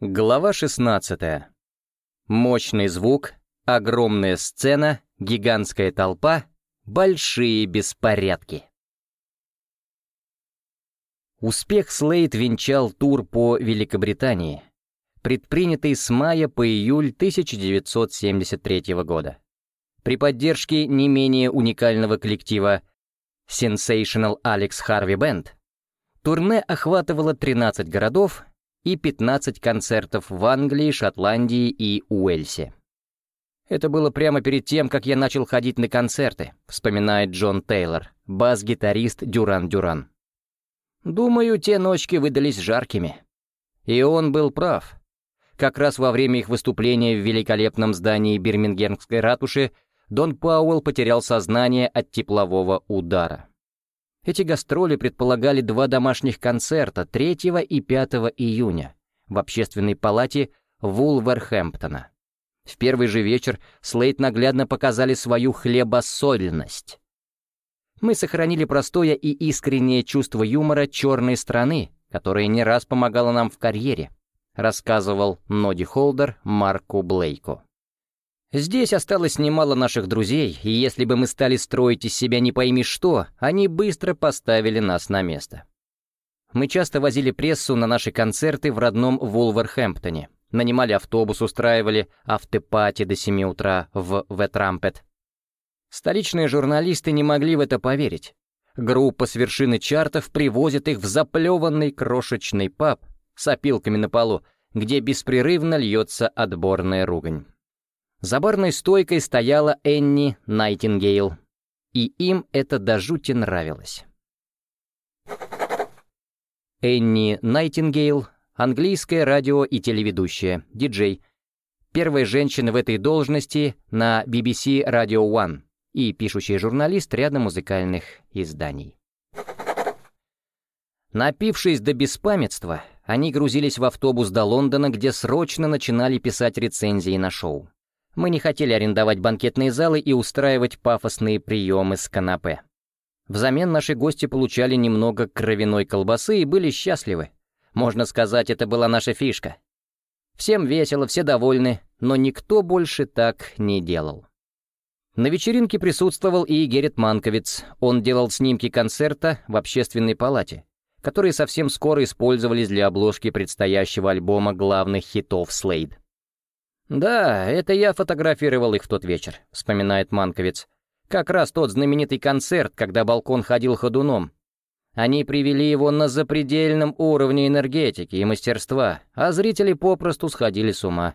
Глава 16. Мощный звук, огромная сцена, гигантская толпа, большие беспорядки. Успех Слейд венчал тур по Великобритании, предпринятый с мая по июль 1973 года. При поддержке не менее уникального коллектива Sensational Alex Harvey Band турне охватывало 13 городов и 15 концертов в Англии, Шотландии и Уэльсе. «Это было прямо перед тем, как я начал ходить на концерты», вспоминает Джон Тейлор, бас-гитарист Дюран Дюран. «Думаю, те ночки выдались жаркими». И он был прав. Как раз во время их выступления в великолепном здании Бирмингемской ратуши Дон Пауэлл потерял сознание от теплового удара. Эти гастроли предполагали два домашних концерта 3 и 5 июня в общественной палате Вулверхэмптона. В первый же вечер Слейт наглядно показали свою хлебосольность. Мы сохранили простое и искреннее чувство юмора черной страны, которое не раз помогало нам в карьере, рассказывал Ноди Холдер Марку Блейку. Здесь осталось немало наших друзей, и если бы мы стали строить из себя не пойми что, они быстро поставили нас на место. Мы часто возили прессу на наши концерты в родном Вулверхэмптоне, нанимали автобус, устраивали автопати до 7 утра в Ветрампет. Столичные журналисты не могли в это поверить. Группа с вершины чартов привозит их в заплеванный крошечный паб с опилками на полу, где беспрерывно льется отборная ругань. За барной стойкой стояла Энни Найтингейл, и им это до жути нравилось. Энни Найтингейл — английская радио и телеведущая, диджей, первая женщина в этой должности на BBC Radio One и пишущий журналист ряда музыкальных изданий. Напившись до беспамятства, они грузились в автобус до Лондона, где срочно начинали писать рецензии на шоу. Мы не хотели арендовать банкетные залы и устраивать пафосные приемы с канапе. Взамен наши гости получали немного кровяной колбасы и были счастливы. Можно сказать, это была наша фишка. Всем весело, все довольны, но никто больше так не делал. На вечеринке присутствовал и Герет Манковиц. Он делал снимки концерта в общественной палате, которые совсем скоро использовались для обложки предстоящего альбома главных хитов Слейд. «Да, это я фотографировал их в тот вечер», — вспоминает Манковец. «Как раз тот знаменитый концерт, когда балкон ходил ходуном. Они привели его на запредельном уровне энергетики и мастерства, а зрители попросту сходили с ума.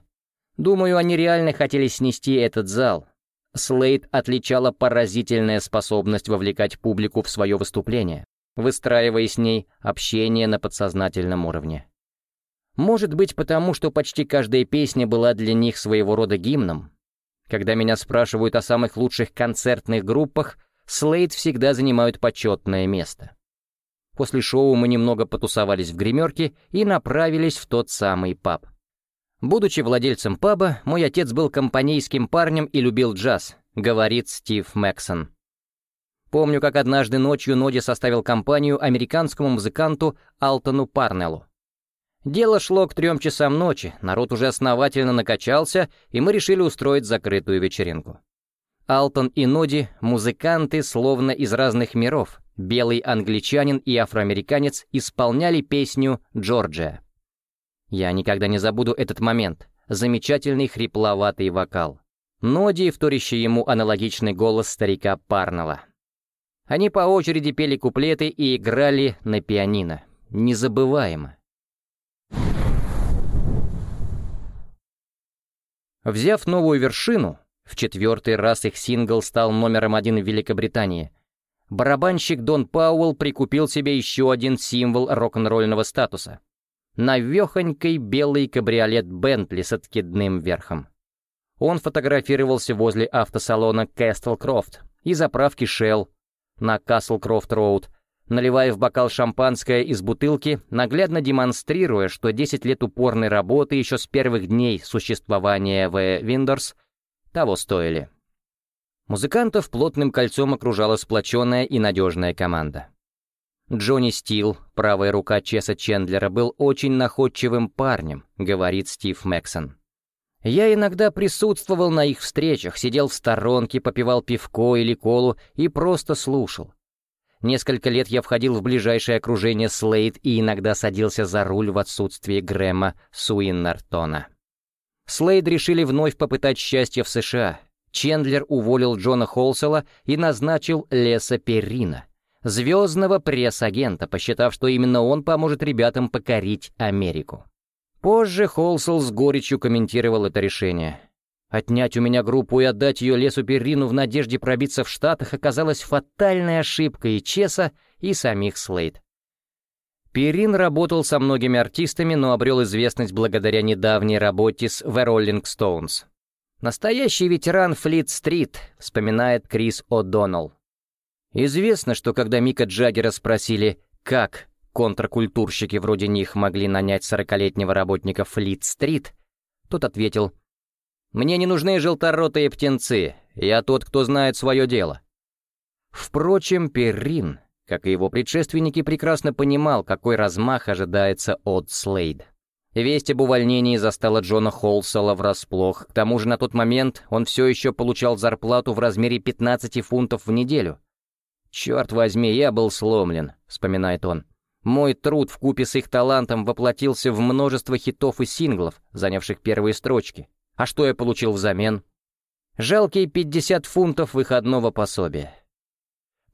Думаю, они реально хотели снести этот зал. Слейд отличала поразительная способность вовлекать публику в свое выступление, выстраивая с ней общение на подсознательном уровне. Может быть, потому что почти каждая песня была для них своего рода гимном. Когда меня спрашивают о самых лучших концертных группах, Слейд всегда занимают почетное место. После шоу мы немного потусовались в гримерке и направились в тот самый паб. Будучи владельцем паба, мой отец был компанейским парнем и любил джаз, говорит Стив Мэксон. Помню, как однажды ночью Ноди составил компанию американскому музыканту Алтону Парнеллу. Дело шло к трем часам ночи, народ уже основательно накачался, и мы решили устроить закрытую вечеринку. Алтон и Ноди — музыканты, словно из разных миров. Белый англичанин и афроамериканец исполняли песню «Джорджия». Я никогда не забуду этот момент. Замечательный хрипловатый вокал. Ноди, вторящий ему аналогичный голос старика Парнелла. Они по очереди пели куплеты и играли на пианино. Незабываемо. Взяв новую вершину, в четвертый раз их сингл стал номером один в Великобритании, барабанщик Дон Пауэлл прикупил себе еще один символ рок-н-ролльного статуса — навехонький белый кабриолет Бентли с откидным верхом. Он фотографировался возле автосалона Кэстл Крофт и заправки Shell на Касл Крофт Роуд, наливая в бокал шампанское из бутылки, наглядно демонстрируя, что 10 лет упорной работы еще с первых дней существования в Windows того стоили. Музыкантов плотным кольцом окружала сплоченная и надежная команда. Джонни Стил, правая рука Чеса Чендлера, был очень находчивым парнем, говорит Стив Мэксон. Я иногда присутствовал на их встречах, сидел в сторонке, попивал пивко или колу и просто слушал. Несколько лет я входил в ближайшее окружение Слейд и иногда садился за руль в отсутствие Грэма Суиннартона. Слейд решили вновь попытать счастье в США. Чендлер уволил Джона Холсела и назначил Леса Перрина, звездного пресс-агента, посчитав, что именно он поможет ребятам покорить Америку. Позже Холсел с горечью комментировал это решение. Отнять у меня группу и отдать ее Лесу Перрину в надежде пробиться в Штатах оказалась фатальной ошибкой и Чеса, и самих Слейд. Перрин работал со многими артистами, но обрел известность благодаря недавней работе с The Rolling Stones. Настоящий ветеран Флит-стрит, вспоминает Крис О'Доннелл. Известно, что когда Мика Джаггера спросили, как контркультурщики вроде них могли нанять сорокалетнего работника Флит-стрит, тот ответил, «Мне не нужны желторотые птенцы, я тот, кто знает свое дело». Впрочем, Перрин как и его предшественники, прекрасно понимал, какой размах ожидается от Слейд. Весть об увольнении застала Джона Холсела врасплох, к тому же на тот момент он все еще получал зарплату в размере 15 фунтов в неделю. «Черт возьми, я был сломлен», — вспоминает он. «Мой труд в купе с их талантом воплотился в множество хитов и синглов, занявших первые строчки. А что я получил взамен?» Жалкие 50 фунтов выходного пособия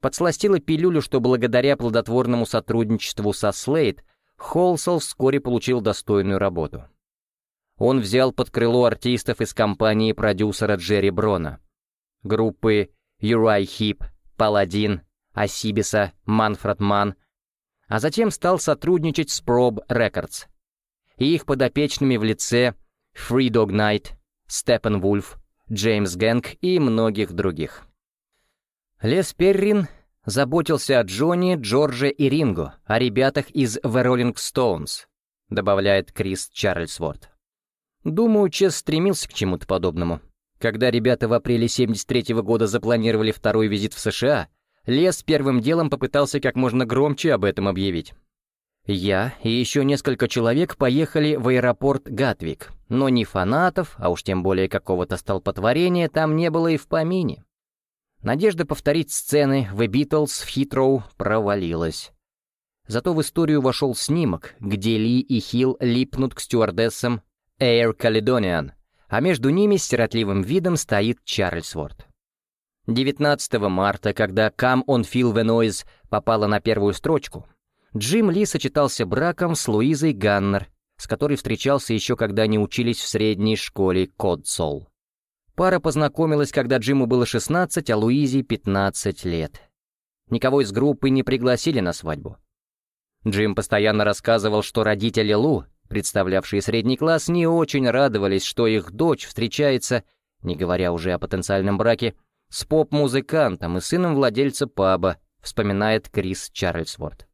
подсластила пилюлю, что благодаря плодотворному сотрудничеству со Слейд Холсел вскоре получил достойную работу. Он взял под крыло артистов из компании продюсера Джерри Брона, группы Юрай Хип, Паладин, Асибиса, Манфред Ман, а затем стал сотрудничать с Probe Records и их подопечными в лице Free Dog Night, Вульф, Джеймс Гэнг и многих других. Лес Перрин заботился о Джонни, Джордже и Ринго, о ребятах из The Rolling Stones, добавляет Крис Чарльзворд. Думаю, Чес стремился к чему-то подобному. Когда ребята в апреле 73 -го года запланировали второй визит в США, Лес первым делом попытался как можно громче об этом объявить. Я и еще несколько человек поехали в аэропорт Гатвик, но ни фанатов, а уж тем более какого-то столпотворения там не было и в помине. Надежда повторить сцены в Beatles в Хитроу провалилась. Зато в историю вошел снимок, где Ли и Хилл липнут к стюардессам Air Caledonian, а между ними с сиротливым видом стоит Чарльз Ворд. 19 марта, когда «Come on Feel the Noise» попала на первую строчку, Джим Ли сочетался браком с Луизой Ганнер, с которой встречался еще когда они учились в средней школе Кодсол. Пара познакомилась, когда Джиму было 16, а Луизе 15 лет. Никого из группы не пригласили на свадьбу. Джим постоянно рассказывал, что родители Лу, представлявшие средний класс, не очень радовались, что их дочь встречается, не говоря уже о потенциальном браке, с поп-музыкантом и сыном владельца паба, вспоминает Крис Чарльзворд.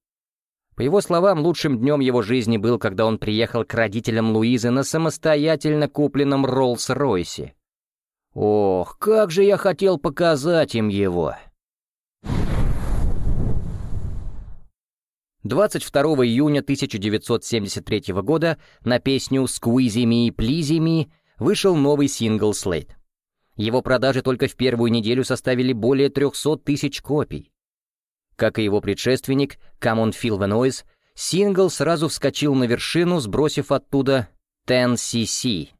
По его словам, лучшим днем его жизни был, когда он приехал к родителям Луизы на самостоятельно купленном Роллс-Ройсе, Ох, как же я хотел показать им его. 22 июня 1973 года на песню «Squeezy Me, Pleasy Me» вышел новый сингл «Slate». Его продажи только в первую неделю составили более 300 тысяч копий. Как и его предшественник «Come on Feel the Noise», сингл сразу вскочил на вершину, сбросив оттуда 10cc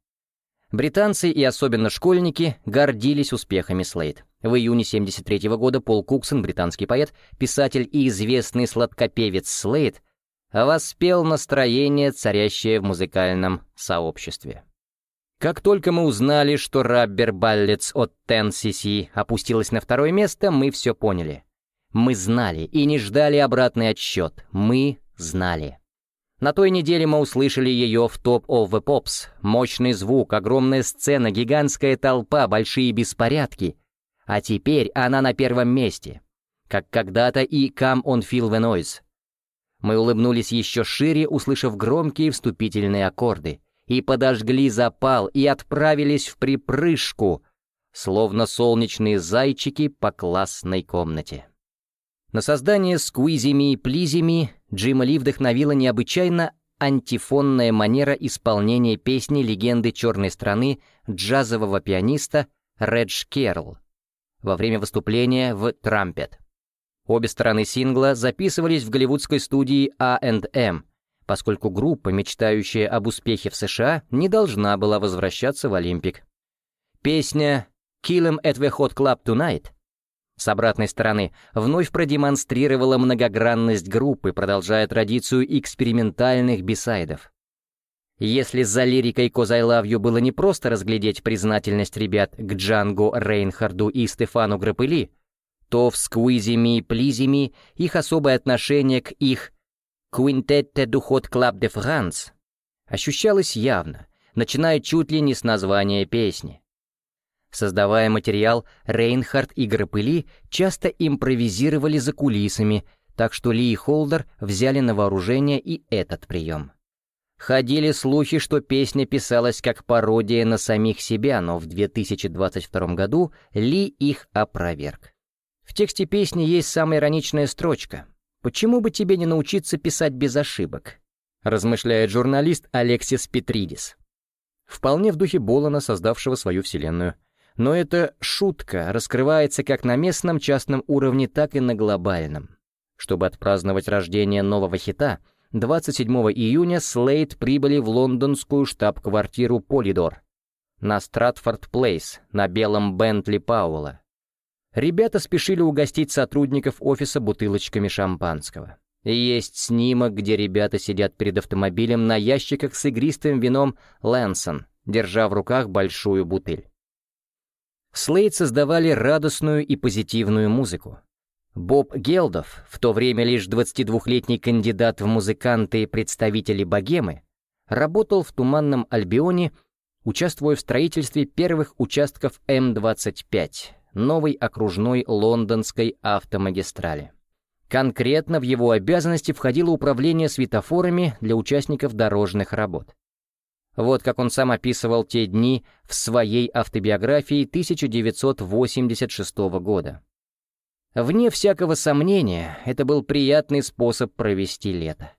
Британцы и особенно школьники гордились успехами Слейд. В июне 73 -го года Пол Куксон, британский поэт, писатель и известный сладкопевец Слейд, воспел настроение, царящее в музыкальном сообществе. Как только мы узнали, что Rubber Ballads от 10cc опустилась на второе место, мы все поняли. Мы знали и не ждали обратный отсчет. Мы знали. На той неделе мы услышали ее в Top of the Pops. Мощный звук, огромная сцена, гигантская толпа, большие беспорядки. А теперь она на первом месте. Как когда-то и Come on Feel the Noise. Мы улыбнулись еще шире, услышав громкие вступительные аккорды, и подожгли запал, и отправились в припрыжку, словно солнечные зайчики по классной комнате. На создание «Squeezy Me, Pleasy Me» Джима Ли вдохновила необычайно антифонная манера исполнения песни легенды черной страны джазового пианиста Редж Керл во время выступления в «Трампет». Обе стороны сингла записывались в голливудской студии A&M, поскольку группа, мечтающая об успехе в США, не должна была возвращаться в Олимпик. Песня «Kill 'em at the Hot Club Tonight» с обратной стороны вновь продемонстрировала многогранность группы, продолжая традицию экспериментальных бисайдов. Если за лирикой «Cause I Love You» было не просто разглядеть признательность ребят к Джангу Рейнхарду и Стефану Грапыли, то в «Squeezy Me, Pleasy Me» их особое отношение к их «Quintette Hot Club de France» ощущалось явно, начиная чуть ли не с названия песни. Создавая материал, Рейнхард и Грапыли часто импровизировали за кулисами, так что Ли и Холдер взяли на вооружение и этот прием. Ходили слухи, что песня писалась как пародия на самих себя, но в 2022 году Ли их опроверг. В тексте песни есть самая ироничная строчка «Почему бы тебе не научиться писать без ошибок?» размышляет журналист Алексис Петридис. Вполне в духе Болана, создавшего свою вселенную — но эта шутка раскрывается как на местном частном уровне, так и на глобальном. Чтобы отпраздновать рождение нового хита, 27 июня Слейд прибыли в лондонскую штаб-квартиру Полидор на Стратфорд Плейс на белом Бентли Пауэлла. Ребята спешили угостить сотрудников офиса бутылочками шампанского. Есть снимок, где ребята сидят перед автомобилем на ящиках с игристым вином «Лэнсон», держа в руках большую бутыль. Слейд создавали радостную и позитивную музыку. Боб Гелдов, в то время лишь 22-летний кандидат в музыканты и представители богемы, работал в Туманном Альбионе, участвуя в строительстве первых участков М-25, новой окружной лондонской автомагистрали. Конкретно в его обязанности входило управление светофорами для участников дорожных работ. Вот как он сам описывал те дни в своей автобиографии 1986 года. Вне всякого сомнения, это был приятный способ провести лето.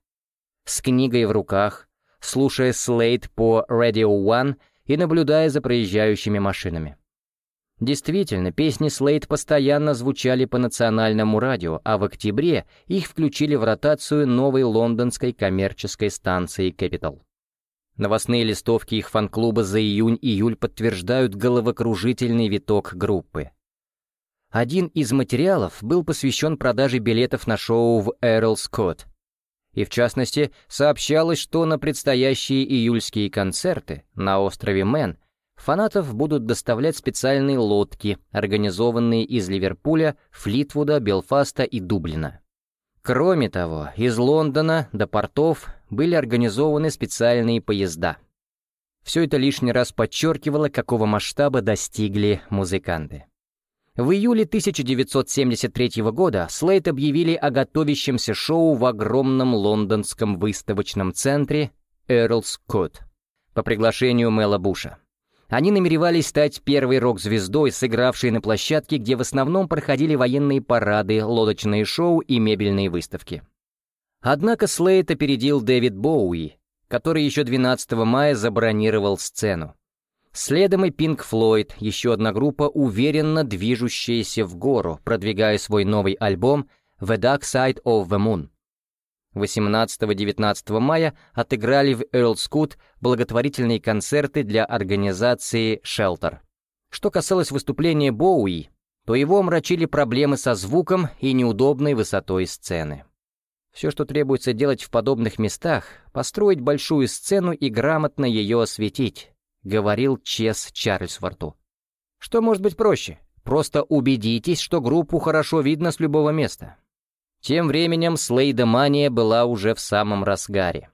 С книгой в руках, слушая Слейд по Radio One и наблюдая за проезжающими машинами. Действительно, песни Слейд постоянно звучали по национальному радио, а в октябре их включили в ротацию новой лондонской коммерческой станции Capital. Новостные листовки их фан-клуба за июнь-июль подтверждают головокружительный виток группы. Один из материалов был посвящен продаже билетов на шоу в Эрл Скотт. И в частности, сообщалось, что на предстоящие июльские концерты на острове Мэн фанатов будут доставлять специальные лодки, организованные из Ливерпуля, Флитвуда, Белфаста и Дублина. Кроме того, из Лондона до портов были организованы специальные поезда. Все это лишний раз подчеркивало, какого масштаба достигли музыканты. В июле 1973 года Слейт объявили о готовящемся шоу в огромном лондонском выставочном центре Эрлс Кот по приглашению Мэла Буша. Они намеревались стать первой рок-звездой, сыгравшей на площадке, где в основном проходили военные парады, лодочные шоу и мебельные выставки. Однако Слейт опередил Дэвид Боуи, который еще 12 мая забронировал сцену. Следом и Пинк Флойд, еще одна группа, уверенно движущаяся в гору, продвигая свой новый альбом «The Dark Side of the Moon». 18-19 мая отыграли в Эрлскут благотворительные концерты для организации Shelter. Что касалось выступления Боуи, то его омрачили проблемы со звуком и неудобной высотой сцены. Все, что требуется делать в подобных местах, построить большую сцену и грамотно ее осветить, говорил Чес Чарльзворту. Что может быть проще? Просто убедитесь, что группу хорошо видно с любого места. Тем временем Слейдомания была уже в самом разгаре.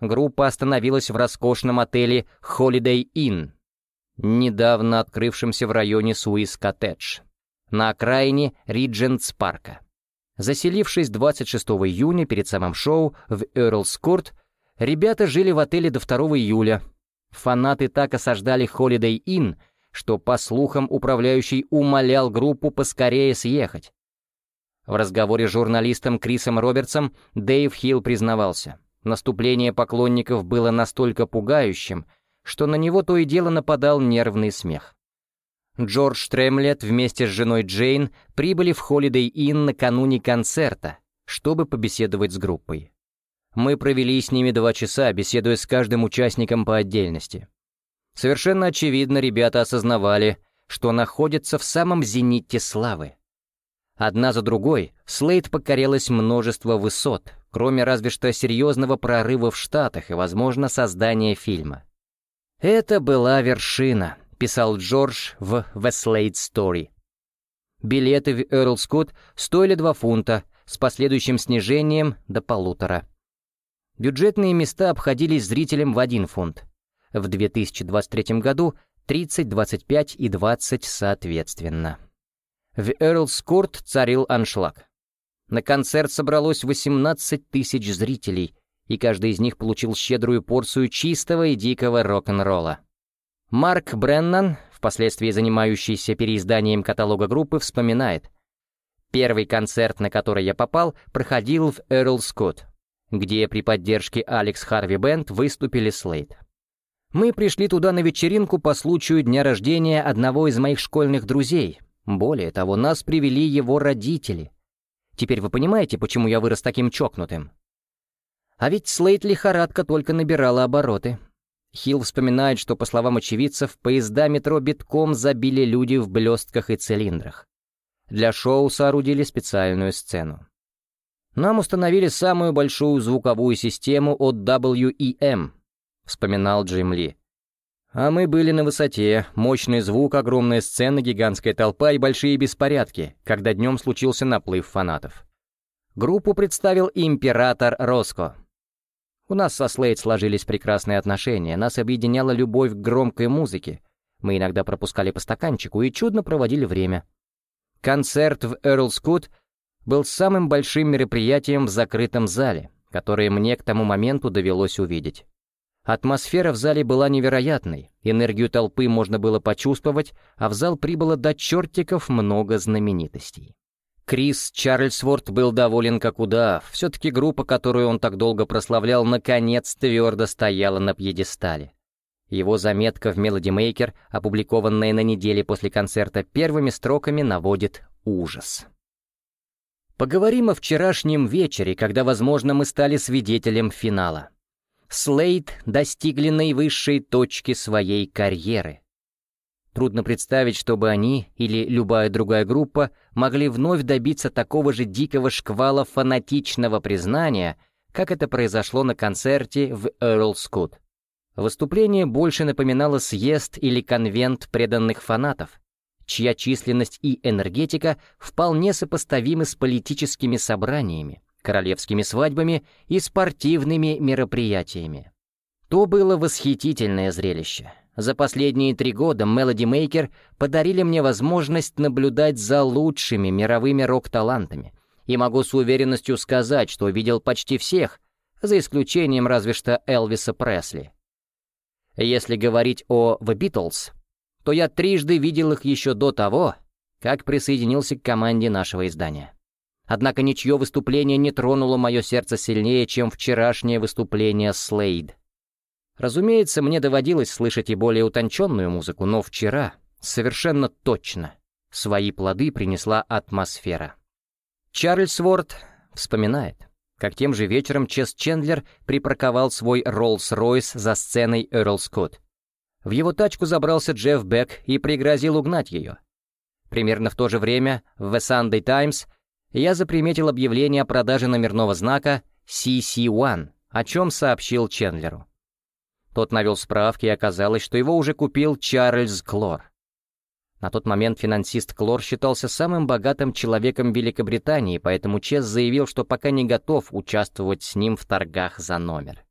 Группа остановилась в роскошном отеле Holiday Inn, недавно открывшемся в районе Суис Коттедж, на окраине Риджентс Парка. Заселившись 26 июня перед самым шоу в Эрлс Корт, ребята жили в отеле до 2 июля. Фанаты так осаждали Holiday Inn, что, по слухам, управляющий умолял группу поскорее съехать. В разговоре с журналистом Крисом Робертсом Дэйв Хилл признавался, наступление поклонников было настолько пугающим, что на него то и дело нападал нервный смех. Джордж Тремлет вместе с женой Джейн прибыли в Holiday Inn накануне концерта, чтобы побеседовать с группой. Мы провели с ними два часа, беседуя с каждым участником по отдельности. Совершенно очевидно, ребята осознавали, что находятся в самом зените славы. Одна за другой Слейд покорялось множество высот, кроме разве что серьезного прорыва в Штатах и, возможно, создания фильма. «Это была вершина», — писал Джордж в «The Slade Story». Билеты в Эрл Скотт стоили 2 фунта, с последующим снижением до полутора. Бюджетные места обходились зрителям в 1 фунт. В 2023 году 30, 25 и 20 соответственно. В Эрлскорт царил аншлаг. На концерт собралось 18 тысяч зрителей, и каждый из них получил щедрую порцию чистого и дикого рок-н-ролла. Марк Бреннан, впоследствии занимающийся переизданием каталога группы, вспоминает. «Первый концерт, на который я попал, проходил в Эрл Скотт, где при поддержке Алекс Харви Бенд выступили Слейд. Мы пришли туда на вечеринку по случаю дня рождения одного из моих школьных друзей, более того, нас привели его родители. Теперь вы понимаете, почему я вырос таким чокнутым? А ведь Слейт лихорадка только набирала обороты. Хилл вспоминает, что, по словам очевидцев, поезда метро битком забили люди в блестках и цилиндрах. Для шоу соорудили специальную сцену. Нам установили самую большую звуковую систему от WEM, вспоминал Джим Ли. А мы были на высоте, мощный звук, огромная сцена, гигантская толпа и большие беспорядки, когда днем случился наплыв фанатов. Группу представил император Роско. У нас со Слейд сложились прекрасные отношения, нас объединяла любовь к громкой музыке. Мы иногда пропускали по стаканчику и чудно проводили время. Концерт в Эрлскут был самым большим мероприятием в закрытом зале, которое мне к тому моменту довелось увидеть. Атмосфера в зале была невероятной, энергию толпы можно было почувствовать, а в зал прибыло до чертиков много знаменитостей. Крис Чарльзворт был доволен как удав, все-таки группа, которую он так долго прославлял, наконец твердо стояла на пьедестале. Его заметка в Melody Maker, опубликованная на неделе после концерта, первыми строками наводит ужас. Поговорим о вчерашнем вечере, когда, возможно, мы стали свидетелем финала. Слейд достигли наивысшей точки своей карьеры. Трудно представить, чтобы они или любая другая группа могли вновь добиться такого же дикого шквала фанатичного признания, как это произошло на концерте в Эрлскут. Выступление больше напоминало съезд или конвент преданных фанатов, чья численность и энергетика вполне сопоставимы с политическими собраниями королевскими свадьбами и спортивными мероприятиями. То было восхитительное зрелище. За последние три года Melody Maker подарили мне возможность наблюдать за лучшими мировыми рок-талантами. И могу с уверенностью сказать, что видел почти всех, за исключением разве что Элвиса Пресли. Если говорить о The Beatles, то я трижды видел их еще до того, как присоединился к команде нашего издания. Однако ничье выступление не тронуло мое сердце сильнее, чем вчерашнее выступление Слейд. Разумеется, мне доводилось слышать и более утонченную музыку, но вчера, совершенно точно, свои плоды принесла атмосфера. Чарльз Ворд вспоминает, как тем же вечером Чес Чендлер припарковал свой Роллс-Ройс за сценой Эрл Скотт. В его тачку забрался Джефф Бек и пригрозил угнать ее. Примерно в то же время в The Sunday Times я заприметил объявление о продаже номерного знака CC1, о чем сообщил Чендлеру. Тот навел справки, и оказалось, что его уже купил Чарльз Клор. На тот момент финансист Клор считался самым богатым человеком Великобритании, поэтому Чес заявил, что пока не готов участвовать с ним в торгах за номер.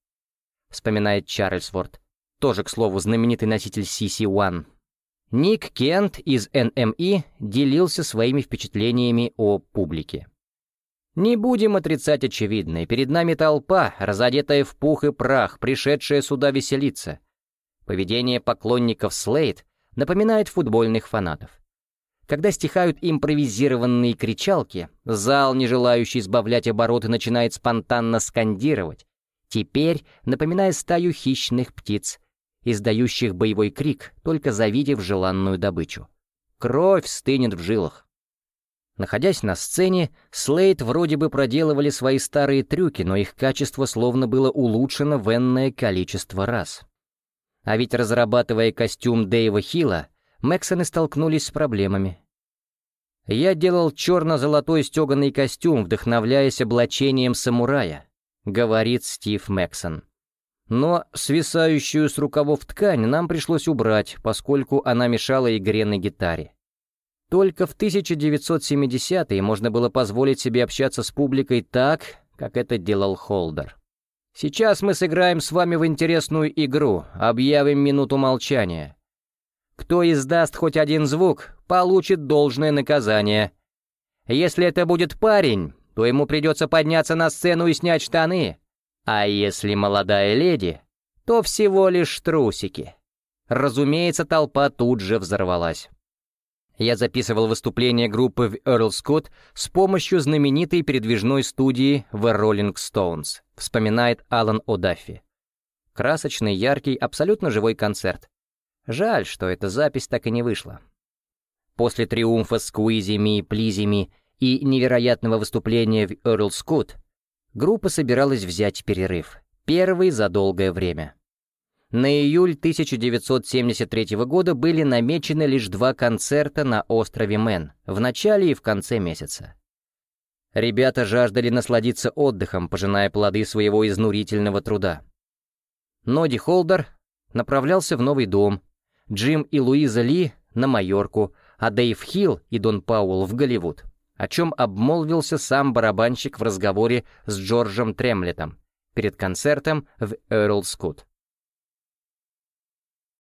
Вспоминает Чарльз Ворд, тоже, к слову, знаменитый носитель CC1, Ник Кент из NME делился своими впечатлениями о публике. Не будем отрицать очевидное, перед нами толпа, разодетая в пух и прах, пришедшая сюда веселиться. Поведение поклонников Слейд напоминает футбольных фанатов. Когда стихают импровизированные кричалки, зал, не желающий избавлять обороты, начинает спонтанно скандировать, теперь напоминая стаю хищных птиц, издающих боевой крик, только завидев желанную добычу. Кровь стынет в жилах. Находясь на сцене, Слейд вроде бы проделывали свои старые трюки, но их качество словно было улучшено в энное количество раз. А ведь разрабатывая костюм Дэйва Хилла, Мэксоны столкнулись с проблемами. «Я делал черно-золотой стеганый костюм, вдохновляясь облачением самурая», — говорит Стив Мэксон. Но свисающую с рукавов ткань нам пришлось убрать, поскольку она мешала игре на гитаре. Только в 1970-е можно было позволить себе общаться с публикой так, как это делал Холдер. Сейчас мы сыграем с вами в интересную игру, объявим минуту молчания. Кто издаст хоть один звук, получит должное наказание. Если это будет парень, то ему придется подняться на сцену и снять штаны. А если молодая леди, то всего лишь трусики. Разумеется, толпа тут же взорвалась. Я записывал выступление группы в Earl Scott с помощью знаменитой передвижной студии The Rolling Stones, вспоминает Алан О'Даффи. Красочный, яркий, абсолютно живой концерт. Жаль, что эта запись так и не вышла. После триумфа Сквизи Ми, Плизи Ми и невероятного выступления в Earls Court группа собиралась взять перерыв, первый за долгое время. На июль 1973 года были намечены лишь два концерта на острове Мэн, в начале и в конце месяца. Ребята жаждали насладиться отдыхом, пожиная плоды своего изнурительного труда. Ноди Холдер направлялся в новый дом, Джим и Луиза Ли — на Майорку, а Дэйв Хилл и Дон Пауэлл в Голливуд, о чем обмолвился сам барабанщик в разговоре с Джорджем Тремлетом перед концертом в Эрл Скут.